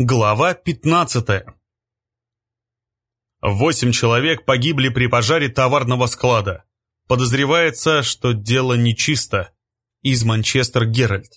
Глава 15 Восемь человек погибли при пожаре товарного склада. Подозревается, что дело нечисто. Из Манчестер Геральт.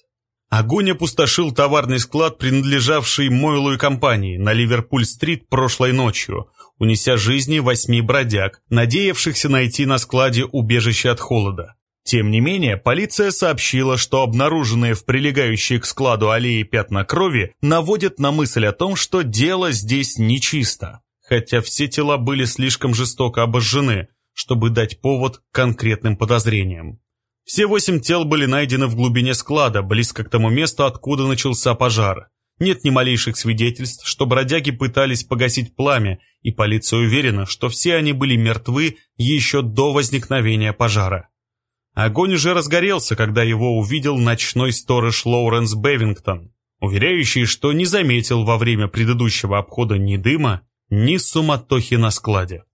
Огонь опустошил товарный склад, принадлежавший Мойлу и компании на Ливерпуль-стрит прошлой ночью, унеся жизни восьми бродяг, надеявшихся найти на складе убежище от холода. Тем не менее, полиция сообщила, что обнаруженные в прилегающей к складу аллеи пятна крови наводят на мысль о том, что дело здесь нечисто, хотя все тела были слишком жестоко обожжены, чтобы дать повод конкретным подозрениям. Все восемь тел были найдены в глубине склада, близко к тому месту, откуда начался пожар. Нет ни малейших свидетельств, что бродяги пытались погасить пламя, и полиция уверена, что все они были мертвы еще до возникновения пожара. Огонь уже разгорелся, когда его увидел ночной сторож Лоуренс Бевингтон, уверяющий, что не заметил во время предыдущего обхода ни дыма, ни суматохи на складе.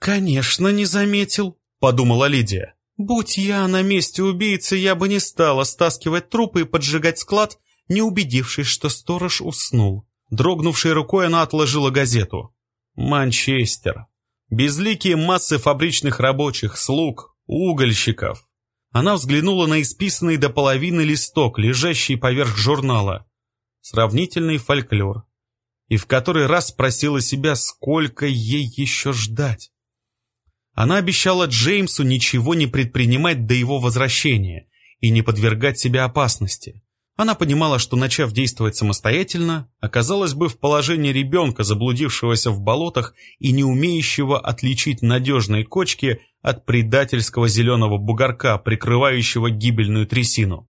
«Конечно, не заметил», — подумала Лидия. «Будь я на месте убийцы, я бы не стала стаскивать трупы и поджигать склад, не убедившись, что сторож уснул». Дрогнувшей рукой она отложила газету. «Манчестер. Безликие массы фабричных рабочих, слуг, угольщиков. Она взглянула на исписанный до половины листок, лежащий поверх журнала. Сравнительный фольклор. И в который раз спросила себя, сколько ей еще ждать. Она обещала Джеймсу ничего не предпринимать до его возвращения и не подвергать себя опасности. Она понимала, что, начав действовать самостоятельно, оказалась бы в положении ребенка, заблудившегося в болотах и не умеющего отличить надежные кочки от предательского зеленого бугорка, прикрывающего гибельную трясину.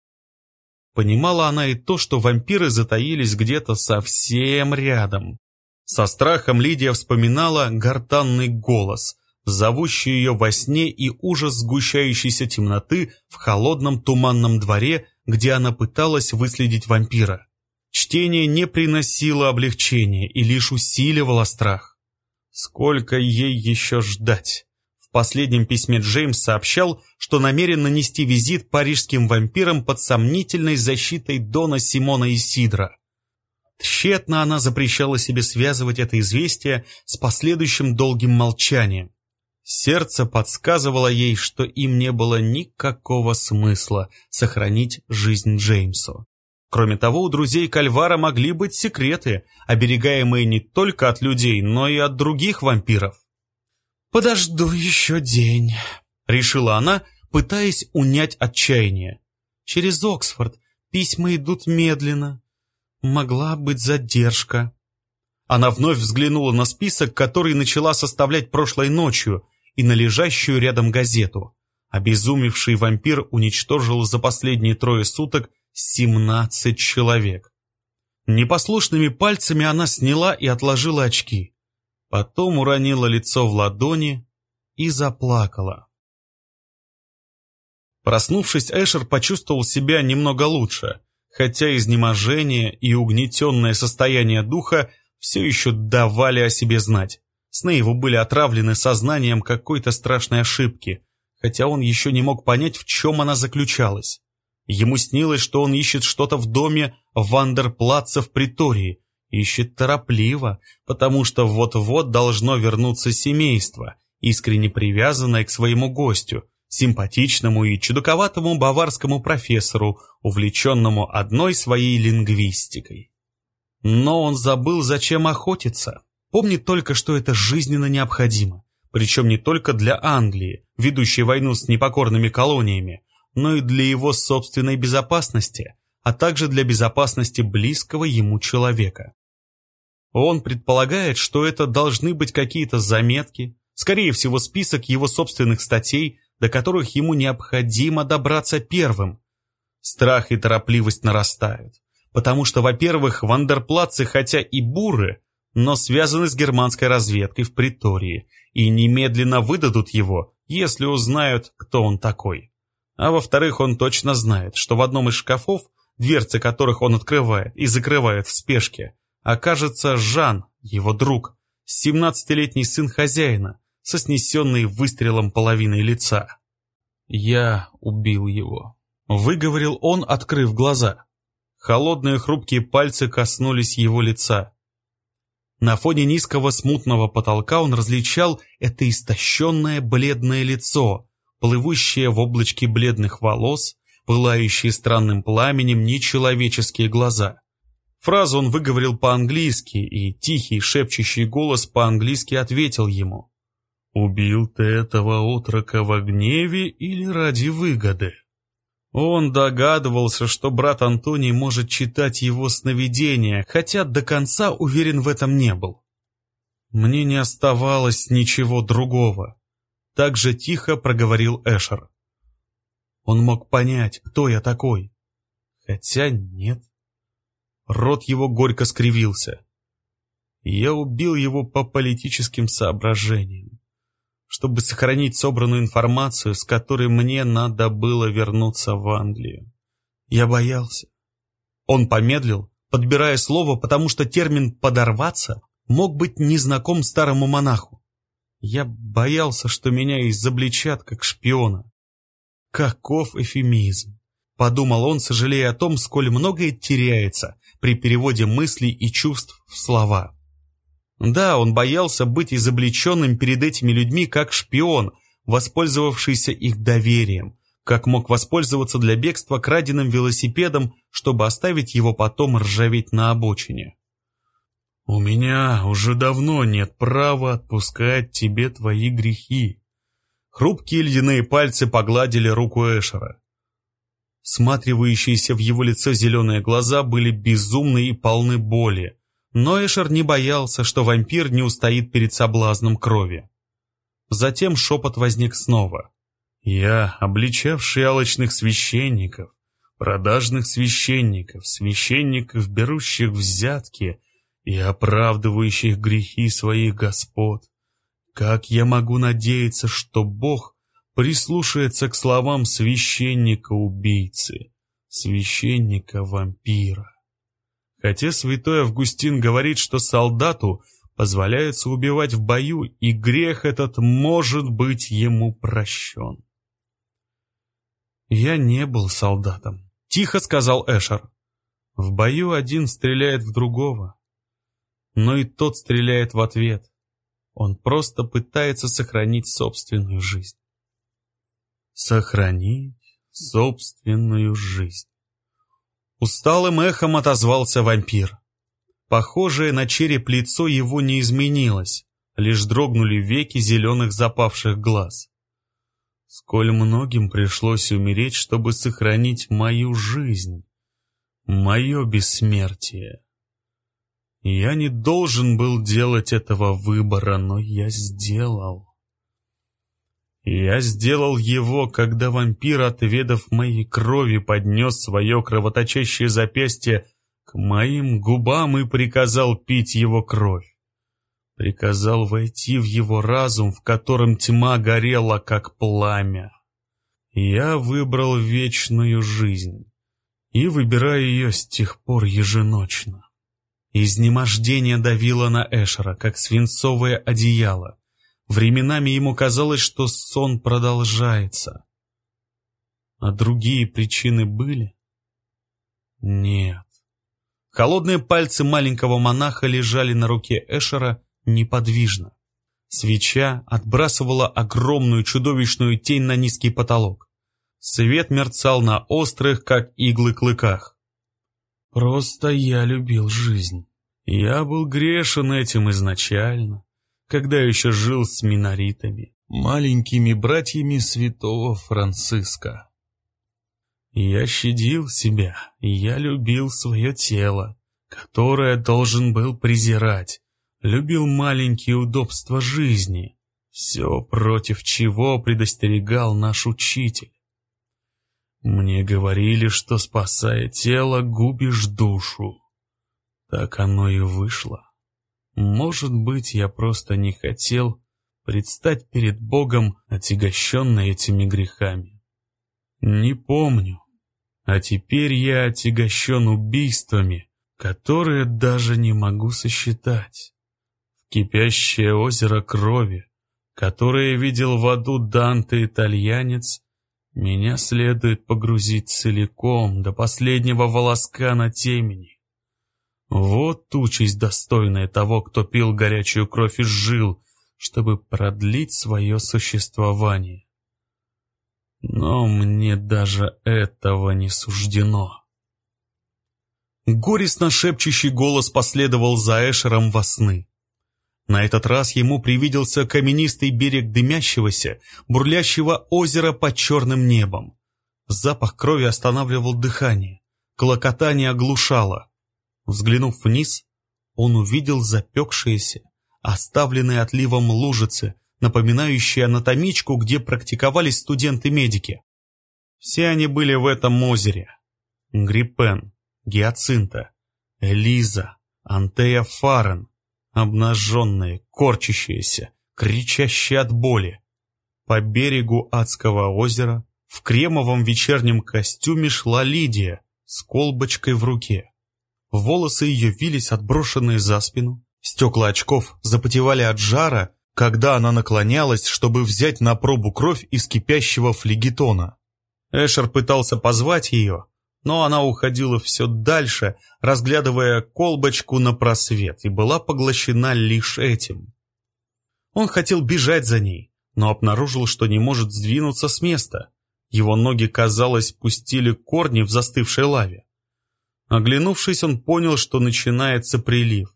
Понимала она и то, что вампиры затаились где-то совсем рядом. Со страхом Лидия вспоминала гортанный голос, зовущий ее во сне и ужас сгущающейся темноты в холодном туманном дворе, где она пыталась выследить вампира. Чтение не приносило облегчения и лишь усиливало страх. Сколько ей еще ждать? В последнем письме Джеймс сообщал, что намерен нанести визит парижским вампирам под сомнительной защитой Дона Симона и Сидра. Тщетно она запрещала себе связывать это известие с последующим долгим молчанием. Сердце подсказывало ей, что им не было никакого смысла сохранить жизнь Джеймсу. Кроме того, у друзей Кальвара могли быть секреты, оберегаемые не только от людей, но и от других вампиров. «Подожду еще день», — решила она, пытаясь унять отчаяние. «Через Оксфорд письма идут медленно. Могла быть задержка». Она вновь взглянула на список, который начала составлять прошлой ночью, и на лежащую рядом газету. Обезумевший вампир уничтожил за последние трое суток 17 человек. Непослушными пальцами она сняла и отложила очки. Потом уронила лицо в ладони и заплакала. Проснувшись, Эшер почувствовал себя немного лучше, хотя изнеможение и угнетенное состояние духа все еще давали о себе знать. Сны его были отравлены сознанием какой-то страшной ошибки, хотя он еще не мог понять, в чем она заключалась. Ему снилось, что он ищет что-то в доме Вандерплаца в притории, ищет торопливо, потому что вот-вот должно вернуться семейство, искренне привязанное к своему гостю, симпатичному и чудаковатому баварскому профессору, увлеченному одной своей лингвистикой. Но он забыл, зачем охотиться. Помнит только, что это жизненно необходимо, причем не только для Англии, ведущей войну с непокорными колониями, но и для его собственной безопасности, а также для безопасности близкого ему человека. Он предполагает, что это должны быть какие-то заметки, скорее всего список его собственных статей, до которых ему необходимо добраться первым. Страх и торопливость нарастают, потому что, во-первых, вандерплацы, хотя и буры, но связаны с германской разведкой в притории и немедленно выдадут его, если узнают, кто он такой. А во-вторых, он точно знает, что в одном из шкафов, дверцы которых он открывает и закрывает в спешке, окажется Жан, его друг, 17-летний сын хозяина, со снесенной выстрелом половиной лица. «Я убил его», — выговорил он, открыв глаза. Холодные хрупкие пальцы коснулись его лица. На фоне низкого смутного потолка он различал это истощенное бледное лицо, плывущее в облачке бледных волос, пылающие странным пламенем нечеловеческие глаза. Фразу он выговорил по-английски, и тихий шепчущий голос по-английски ответил ему. «Убил ты этого отрока во гневе или ради выгоды?» Он догадывался, что брат Антоний может читать его сновидения, хотя до конца уверен в этом не был. «Мне не оставалось ничего другого», — так же тихо проговорил Эшер. Он мог понять, кто я такой. Хотя нет. Рот его горько скривился. Я убил его по политическим соображениям чтобы сохранить собранную информацию, с которой мне надо было вернуться в Англию. Я боялся. Он помедлил, подбирая слово, потому что термин «подорваться» мог быть незнаком старому монаху. Я боялся, что меня изобличат как шпиона. Каков эфемизм! Подумал он, сожалея о том, сколь многое теряется при переводе мыслей и чувств в слова. Да, он боялся быть изобличенным перед этими людьми как шпион, воспользовавшийся их доверием, как мог воспользоваться для бегства краденым велосипедом, чтобы оставить его потом ржаветь на обочине. «У меня уже давно нет права отпускать тебе твои грехи». Хрупкие ледяные пальцы погладили руку Эшера. Сматривающиеся в его лицо зеленые глаза были безумны и полны боли, но Эшер не боялся, что вампир не устоит перед соблазном крови. Затем шепот возник снова. «Я, обличавший алочных священников, продажных священников, священников, берущих взятки и оправдывающих грехи своих господ, как я могу надеяться, что Бог прислушается к словам священника-убийцы, священника-вампира?» Хотя святой Августин говорит, что солдату позволяется убивать в бою, и грех этот может быть ему прощен. «Я не был солдатом», — тихо сказал Эшер. «В бою один стреляет в другого, но и тот стреляет в ответ. Он просто пытается сохранить собственную жизнь». «Сохранить собственную жизнь». Усталым эхом отозвался вампир. Похожее на череп лицо его не изменилось, лишь дрогнули веки зеленых запавших глаз. Сколь многим пришлось умереть, чтобы сохранить мою жизнь, мое бессмертие. Я не должен был делать этого выбора, но я сделал. Я сделал его, когда вампир, отведав моей крови, поднес свое кровоточащее запястье к моим губам и приказал пить его кровь. Приказал войти в его разум, в котором тьма горела, как пламя. Я выбрал вечную жизнь и выбираю ее с тех пор еженочно. Изнемождение давило на Эшера, как свинцовое одеяло. Временами ему казалось, что сон продолжается. А другие причины были? Нет. Холодные пальцы маленького монаха лежали на руке Эшера неподвижно. Свеча отбрасывала огромную чудовищную тень на низкий потолок. Свет мерцал на острых, как иглы, клыках. Просто я любил жизнь. Я был грешен этим изначально когда еще жил с миноритами, маленькими братьями святого Франциска. Я щадил себя, я любил свое тело, которое должен был презирать, любил маленькие удобства жизни, все против чего предостерегал наш учитель. Мне говорили, что, спасая тело, губишь душу. Так оно и вышло. Может быть, я просто не хотел предстать перед Богом, отягощенный этими грехами. Не помню. А теперь я отягощен убийствами, которые даже не могу сосчитать. В кипящее озеро крови, которое видел в аду Данте-итальянец, Меня следует погрузить целиком, до последнего волоска на темени. Вот участь достойная того, кто пил горячую кровь из жил, чтобы продлить свое существование. Но мне даже этого не суждено. Горестно шепчущий голос последовал за Эшером во сны. На этот раз ему привиделся каменистый берег дымящегося, бурлящего озера под черным небом. Запах крови останавливал дыхание, клокотание оглушало. Взглянув вниз, он увидел запекшиеся, оставленные отливом лужицы, напоминающие анатомичку, где практиковались студенты-медики. Все они были в этом озере. Гриппен, Гиацинта, Элиза, Антея Фарен, обнаженные, корчащиеся, кричащие от боли. По берегу адского озера в кремовом вечернем костюме шла Лидия с колбочкой в руке. Волосы ее вились отброшенные за спину, стекла очков запотевали от жара, когда она наклонялась, чтобы взять на пробу кровь из кипящего флегетона. Эшер пытался позвать ее, но она уходила все дальше, разглядывая колбочку на просвет, и была поглощена лишь этим. Он хотел бежать за ней, но обнаружил, что не может сдвинуться с места. Его ноги, казалось, пустили корни в застывшей лаве. Оглянувшись, он понял, что начинается прилив.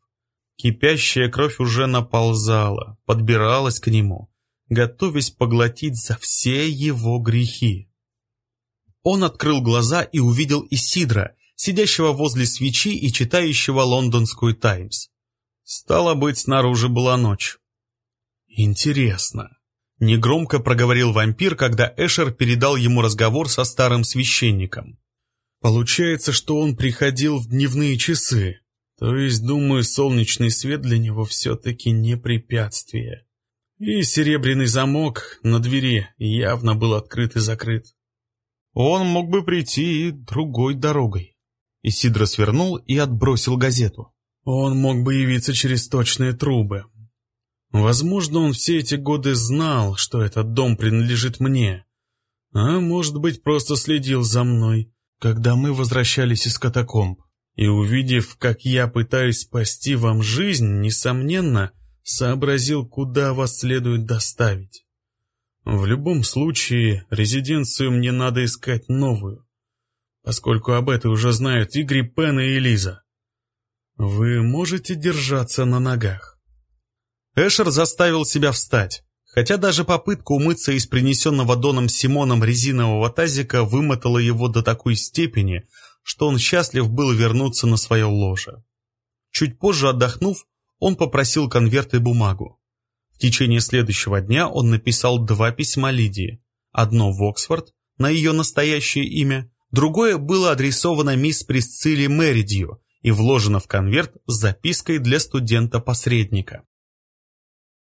Кипящая кровь уже наползала, подбиралась к нему, готовясь поглотить за все его грехи. Он открыл глаза и увидел Исидра, сидящего возле свечи и читающего лондонскую «Таймс». Стало быть, снаружи была ночь. «Интересно», — негромко проговорил вампир, когда Эшер передал ему разговор со старым священником. «Получается, что он приходил в дневные часы, то есть, думаю, солнечный свет для него все-таки не препятствие. И серебряный замок на двери явно был открыт и закрыт. Он мог бы прийти и другой дорогой. Исидро свернул и отбросил газету. Он мог бы явиться через точные трубы. Возможно, он все эти годы знал, что этот дом принадлежит мне. А может быть, просто следил за мной, когда мы возвращались из катакомб. И увидев, как я пытаюсь спасти вам жизнь, несомненно, сообразил, куда вас следует доставить. В любом случае, резиденцию мне надо искать новую, поскольку об этой уже знают и Гриппен, и Элиза. Вы можете держаться на ногах. Эшер заставил себя встать, хотя даже попытка умыться из принесенного Доном Симоном резинового тазика вымотала его до такой степени, что он счастлив был вернуться на свое ложе. Чуть позже отдохнув, он попросил конверт и бумагу. В течение следующего дня он написал два письма Лидии. Одно в Оксфорд, на ее настоящее имя, другое было адресовано мисс Присцилли Мэридью и вложено в конверт с запиской для студента-посредника.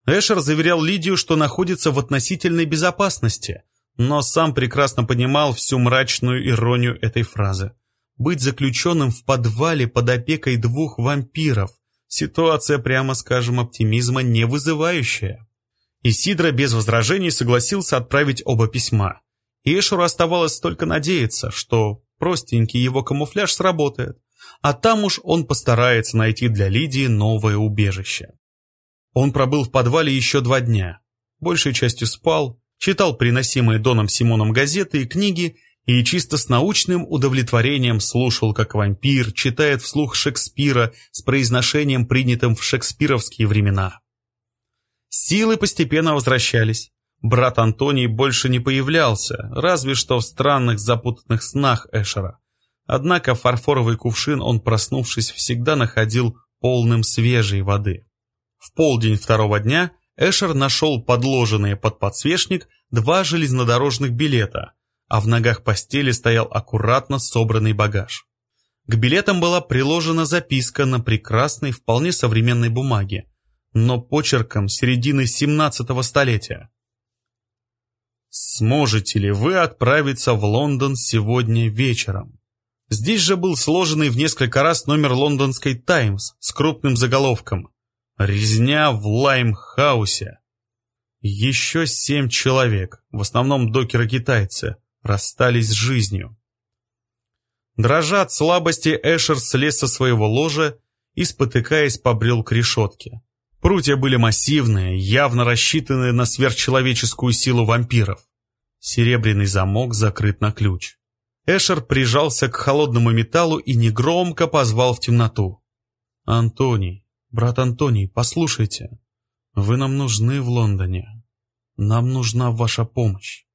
Эшер заверял Лидию, что находится в относительной безопасности, но сам прекрасно понимал всю мрачную иронию этой фразы. Быть заключенным в подвале под опекой двух вампиров, Ситуация, прямо скажем, оптимизма не вызывающая. Исидро без возражений согласился отправить оба письма. Эшеру оставалось только надеяться, что простенький его камуфляж сработает, а там уж он постарается найти для Лидии новое убежище. Он пробыл в подвале еще два дня. Большей частью спал, читал приносимые Доном Симоном газеты и книги и чисто с научным удовлетворением слушал, как вампир читает вслух Шекспира с произношением, принятым в шекспировские времена. Силы постепенно возвращались. Брат Антоний больше не появлялся, разве что в странных запутанных снах Эшера. Однако фарфоровый кувшин он, проснувшись, всегда находил полным свежей воды. В полдень второго дня Эшер нашел подложенные под подсвечник два железнодорожных билета – а в ногах постели стоял аккуратно собранный багаж. К билетам была приложена записка на прекрасной, вполне современной бумаге, но почерком середины 17-го столетия. «Сможете ли вы отправиться в Лондон сегодня вечером?» Здесь же был сложенный в несколько раз номер лондонской «Таймс» с крупным заголовком «Резня в Лаймхаусе». Еще семь человек, в основном докеры-китайцы, расстались с жизнью. Дрожа от слабости, Эшер слез со своего ложа и, спотыкаясь, побрел к решетке. Прутья были массивные, явно рассчитанные на сверхчеловеческую силу вампиров. Серебряный замок закрыт на ключ. Эшер прижался к холодному металлу и негромко позвал в темноту. «Антоний, брат Антоний, послушайте. Вы нам нужны в Лондоне. Нам нужна ваша помощь.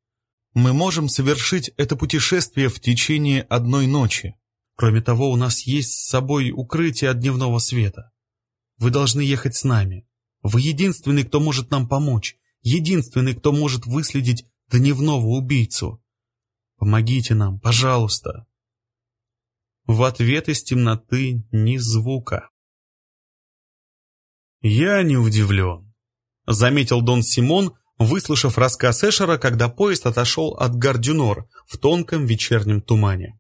Мы можем совершить это путешествие в течение одной ночи. Кроме того, у нас есть с собой укрытие от дневного света. Вы должны ехать с нами. Вы единственный, кто может нам помочь. Единственный, кто может выследить дневного убийцу. Помогите нам, пожалуйста. В ответ из темноты ни звука. «Я не удивлен», — заметил Дон Симон, выслушав рассказ Эшера, когда поезд отошел от Гардюнор в тонком вечернем тумане.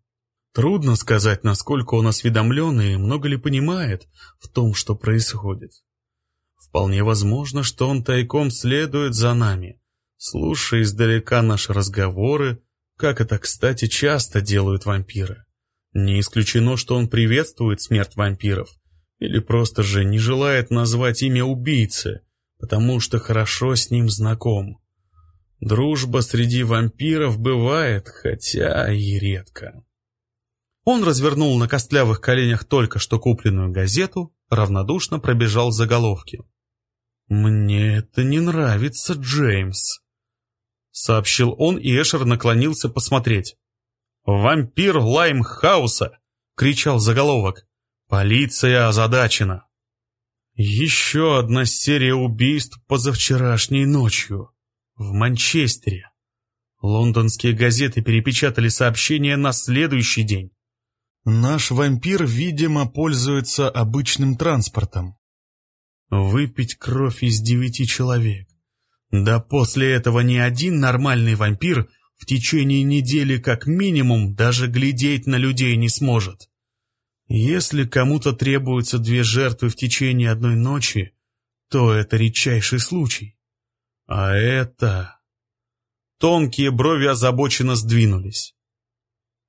Трудно сказать, насколько он осведомлен и много ли понимает в том, что происходит. Вполне возможно, что он тайком следует за нами, слушая издалека наши разговоры, как это, кстати, часто делают вампиры. Не исключено, что он приветствует смерть вампиров, или просто же не желает назвать имя убийцы, потому что хорошо с ним знаком. Дружба среди вампиров бывает, хотя и редко. Он развернул на костлявых коленях только что купленную газету, равнодушно пробежал заголовки. «Мне это не нравится, Джеймс», — сообщил он, и Эшер наклонился посмотреть. «Вампир Лаймхауса!» — кричал заголовок. «Полиция озадачена!» Еще одна серия убийств позавчерашней ночью. В Манчестере. Лондонские газеты перепечатали сообщение на следующий день. Наш вампир, видимо, пользуется обычным транспортом. Выпить кровь из девяти человек. Да после этого ни один нормальный вампир в течение недели как минимум даже глядеть на людей не сможет. Если кому-то требуются две жертвы в течение одной ночи, то это редчайший случай. А это... Тонкие брови озабоченно сдвинулись.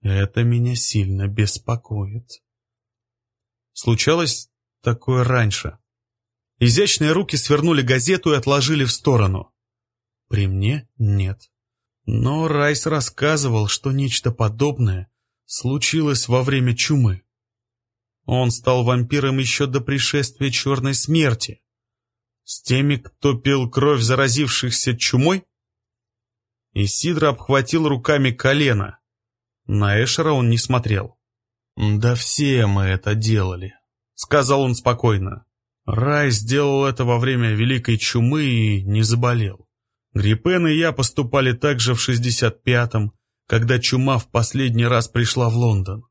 Это меня сильно беспокоит. Случалось такое раньше. Изящные руки свернули газету и отложили в сторону. При мне нет. Но Райс рассказывал, что нечто подобное случилось во время чумы. Он стал вампиром еще до пришествия черной смерти. С теми, кто пил кровь заразившихся чумой? Исидро обхватил руками колено. На Эшера он не смотрел. «Да все мы это делали», — сказал он спокойно. Рай сделал это во время Великой Чумы и не заболел. Гриппен и я поступали так же в 65-м, когда чума в последний раз пришла в Лондон.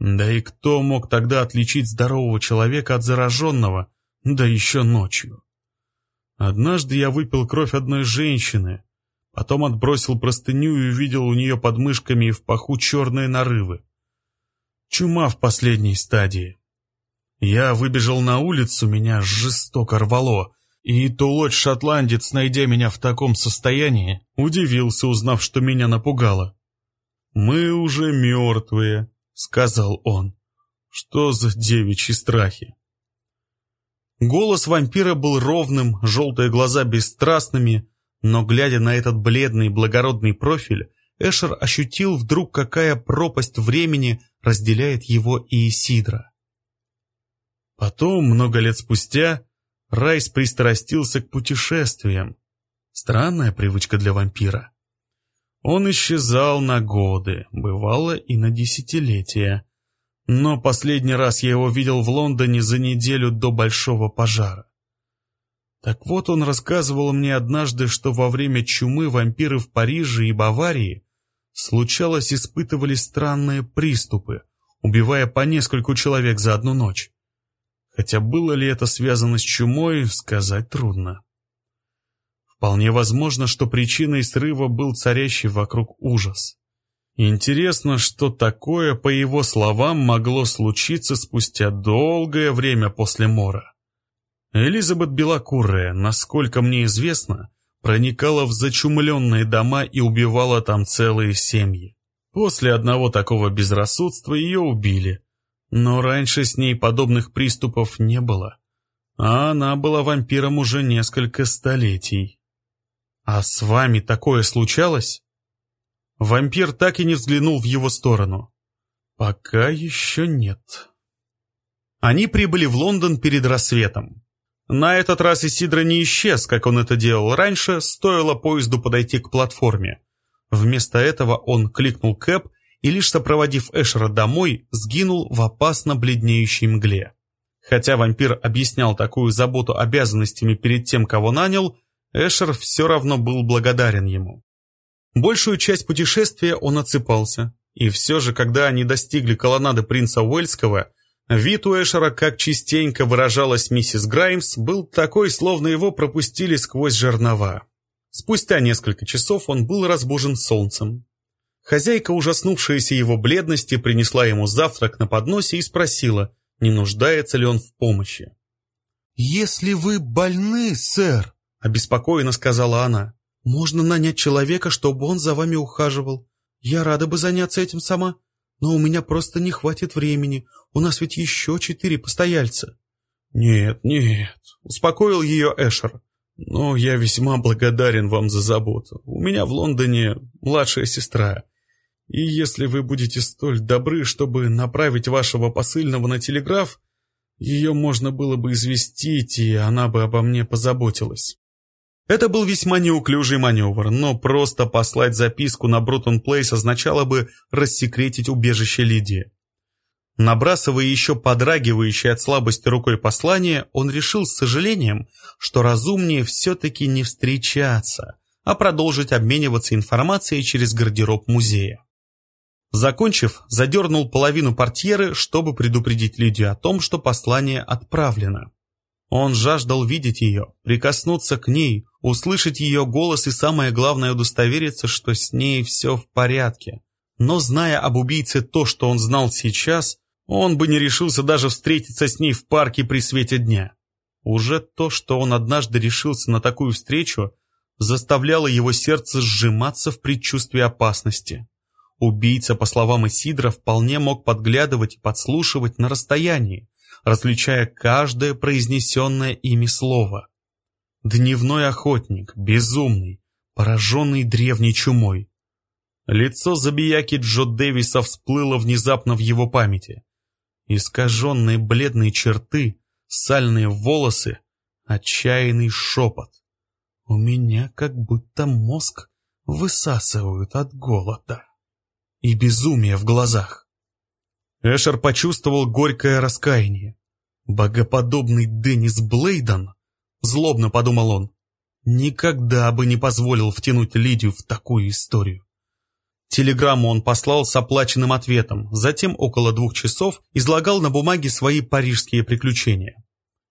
Да и кто мог тогда отличить здорового человека от зараженного, да еще ночью? Однажды я выпил кровь одной женщины, потом отбросил простыню и увидел у нее под мышками и в паху черные нарывы. Чума в последней стадии. Я выбежал на улицу, меня жестоко рвало, и Тулоть-шотландец, найдя меня в таком состоянии, удивился, узнав, что меня напугало. «Мы уже мертвые», сказал он. Что за девичьи страхи? Голос вампира был ровным, желтые глаза бесстрастными, но, глядя на этот бледный благородный профиль, Эшер ощутил вдруг, какая пропасть времени разделяет его и Исидра. Потом, много лет спустя, Райс пристрастился к путешествиям. Странная привычка для вампира. Он исчезал на годы, бывало и на десятилетия. Но последний раз я его видел в Лондоне за неделю до большого пожара. Так вот он рассказывал мне однажды, что во время чумы вампиры в Париже и Баварии случалось испытывали странные приступы, убивая по нескольку человек за одну ночь. Хотя было ли это связано с чумой, сказать трудно. Вполне возможно, что причиной срыва был царящий вокруг ужас. Интересно, что такое, по его словам, могло случиться спустя долгое время после мора. Элизабет Белокурая, насколько мне известно, проникала в зачумленные дома и убивала там целые семьи. После одного такого безрассудства ее убили, но раньше с ней подобных приступов не было, а она была вампиром уже несколько столетий. «А с вами такое случалось?» Вампир так и не взглянул в его сторону. «Пока еще нет». Они прибыли в Лондон перед рассветом. На этот раз Исидро не исчез, как он это делал раньше, стоило поезду подойти к платформе. Вместо этого он кликнул Кэп и, лишь сопроводив Эшера домой, сгинул в опасно бледнеющей мгле. Хотя вампир объяснял такую заботу обязанностями перед тем, кого нанял, Эшер все равно был благодарен ему. Большую часть путешествия он отсыпался, и все же, когда они достигли колоннады принца Уэльского, Вид у Эшера, как частенько выражалась миссис Граймс, был такой, словно его пропустили сквозь жернова. Спустя несколько часов он был разбужен солнцем. Хозяйка, ужаснувшаяся его бледности, принесла ему завтрак на подносе и спросила, не нуждается ли он в помощи. «Если вы больны, сэр», — обеспокоенно сказала она, — «можно нанять человека, чтобы он за вами ухаживал. Я рада бы заняться этим сама, но у меня просто не хватит времени. У нас ведь еще четыре постояльца». «Нет, нет», — успокоил ее Эшер. «Но я весьма благодарен вам за заботу. У меня в Лондоне младшая сестра. И если вы будете столь добры, чтобы направить вашего посыльного на телеграф, ее можно было бы известить, и она бы обо мне позаботилась». Это был весьма неуклюжий маневр, но просто послать записку на Брутон Плейс означало бы рассекретить убежище Лидии. Набрасывая еще подрагивающее от слабости рукой послание, он решил с сожалением, что разумнее все-таки не встречаться, а продолжить обмениваться информацией через гардероб музея. Закончив, задернул половину портьеры, чтобы предупредить Лидию о том, что послание отправлено. Он жаждал видеть ее, прикоснуться к ней, услышать ее голос и, самое главное, удостовериться, что с ней все в порядке. Но зная об убийце то, что он знал сейчас, он бы не решился даже встретиться с ней в парке при свете дня. Уже то, что он однажды решился на такую встречу, заставляло его сердце сжиматься в предчувствии опасности. Убийца, по словам Исидра, вполне мог подглядывать и подслушивать на расстоянии, различая каждое произнесенное ими слово. Дневной охотник, безумный, пораженный древней чумой. Лицо забияки Джо Дэвиса всплыло внезапно в его памяти. Искаженные бледные черты, сальные волосы, отчаянный шепот. У меня как будто мозг высасывают от голода. И безумие в глазах. Эшер почувствовал горькое раскаяние. Богоподобный Деннис Блейден, злобно подумал он, никогда бы не позволил втянуть Лидию в такую историю. Телеграмму он послал с оплаченным ответом, затем около двух часов излагал на бумаге свои парижские приключения.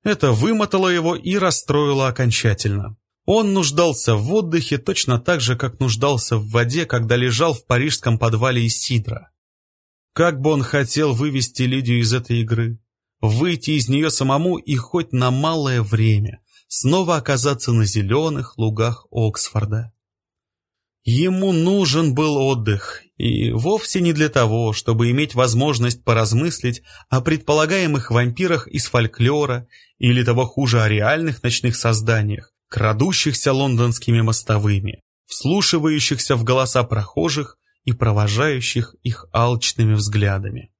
Это вымотало его и расстроило окончательно. Он нуждался в отдыхе точно так же, как нуждался в воде, когда лежал в парижском подвале Исидра. Как бы он хотел вывести Лидию из этой игры, выйти из нее самому и хоть на малое время снова оказаться на зеленых лугах Оксфорда. Ему нужен был отдых, и вовсе не для того, чтобы иметь возможность поразмыслить о предполагаемых вампирах из фольклора или того хуже о реальных ночных созданиях, крадущихся лондонскими мостовыми, вслушивающихся в голоса прохожих и провожающих их алчными взглядами.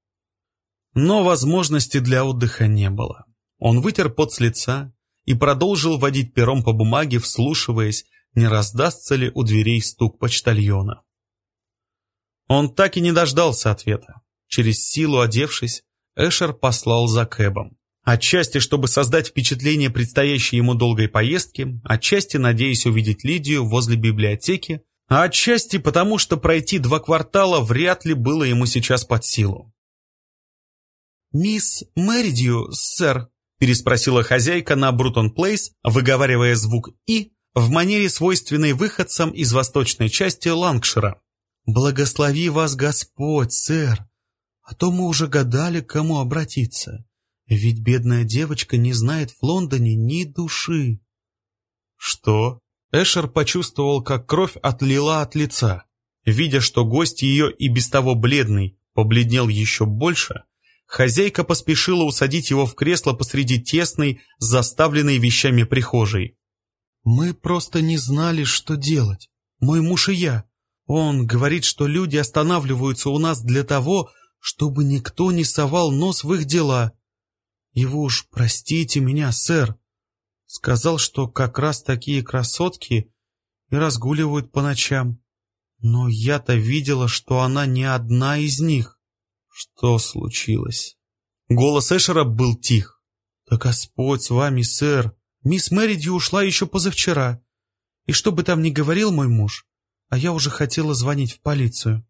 Но возможности для отдыха не было. Он вытер пот с лица и продолжил водить пером по бумаге, вслушиваясь не раздастся ли у дверей стук почтальона. Он так и не дождался ответа. Через силу одевшись, Эшер послал за Кэбом. Отчасти, чтобы создать впечатление предстоящей ему долгой поездки, отчасти надеясь увидеть Лидию возле библиотеки, а отчасти потому, что пройти два квартала вряд ли было ему сейчас под силу. «Мисс Мэридью, сэр», — переспросила хозяйка на Брутон Плейс, выговаривая звук «и», в манере, свойственной выходцам из восточной части Лангшира. «Благослови вас Господь, сэр, а то мы уже гадали, к кому обратиться, ведь бедная девочка не знает в Лондоне ни души». «Что?» Эшер почувствовал, как кровь отлила от лица. Видя, что гость ее и без того бледный побледнел еще больше, хозяйка поспешила усадить его в кресло посреди тесной, заставленной вещами прихожей. «Мы просто не знали, что делать. Мой муж и я. Он говорит, что люди останавливаются у нас для того, чтобы никто не совал нос в их дела. И вы уж простите меня, сэр. Сказал, что как раз такие красотки и разгуливают по ночам. Но я-то видела, что она не одна из них. Что случилось? Голос Эшера был тих. «Да Господь с вами, сэр. Мисс Мэридью ушла еще позавчера. И что бы там ни говорил мой муж, а я уже хотела звонить в полицию.